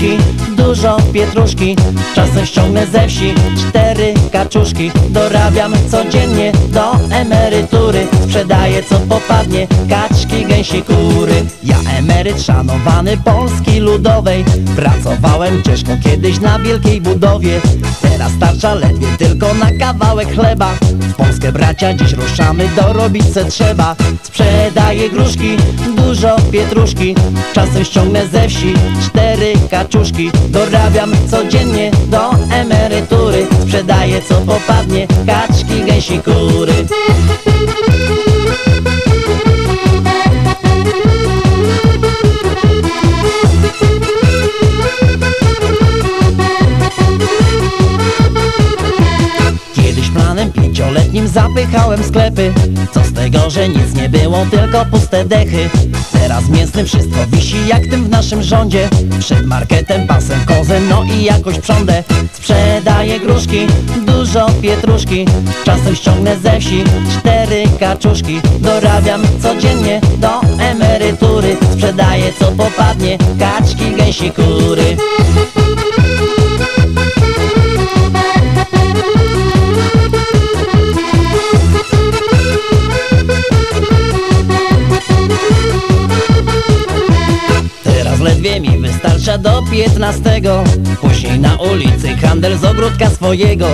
gruszki, dużo pietruszki. Czasem ściągnę ze wsi cztery kaczuszki. Dorabiam codziennie do emerytury. Sprzedaję co popadnie, kaczki, gęsi, kury. Ja emeryt szanowany Polski Ludowej. Pracowałem ciężko kiedyś na wielkiej budowie Teraz starcza ledwie tylko na kawałek chleba. W Polskę bracia dziś ruszamy, dorobić se trzeba. Sprzedaję gruszki, dużo pietruszki. Czasem ściągnę ze wsi cztery kaczuszki. Dorabiam codziennie do emerytury. Sprzedaję co popadnie, kaczki, gęsi, kury pięcioletnim zapychałem sklepy Co z tego, że nic nie było, tylko puste dechy. Teraz mięsnym wszystko wisi jak tym w naszym rządzie. Przed marketem, pasem, kozem, no i jakoś prządę. Sprzedaję gruszki, dużo pietruszki. Czasem ściągnę ze wsi cztery kaczuszki Dorabiam codziennie do emerytury. Sprzedaję co popadnie, kaczki, gęsi, kury Ledwie mi wystarcza do piętnastego. Później na ulicy handel z ogródka swojego.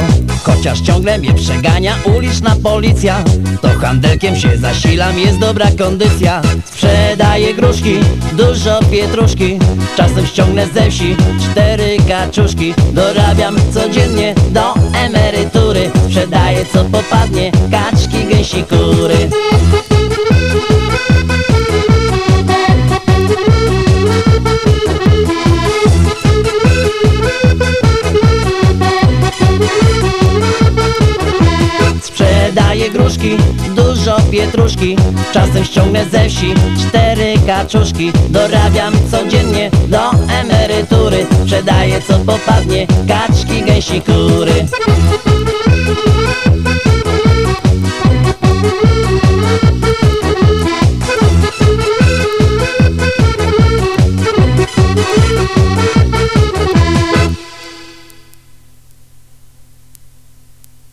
Chociaż ciągle mnie przegania uliczna policja To handelkiem się zasilam, jest dobra kondycja. Sprzedaję gruszki, dużo pietruszki Czasem ściągnę ze wsi cztery kaczuszki. Dorabiam codziennie do emerytury Sprzedaję co popadnie, kaczki, gęsi, kury Dużo pietruszki. Czasem ściągnę ze wsi cztery kaczuszki. Dorabiam codziennie do emerytury. Sprzedaję co popadnie, kaczki, gęsi, kury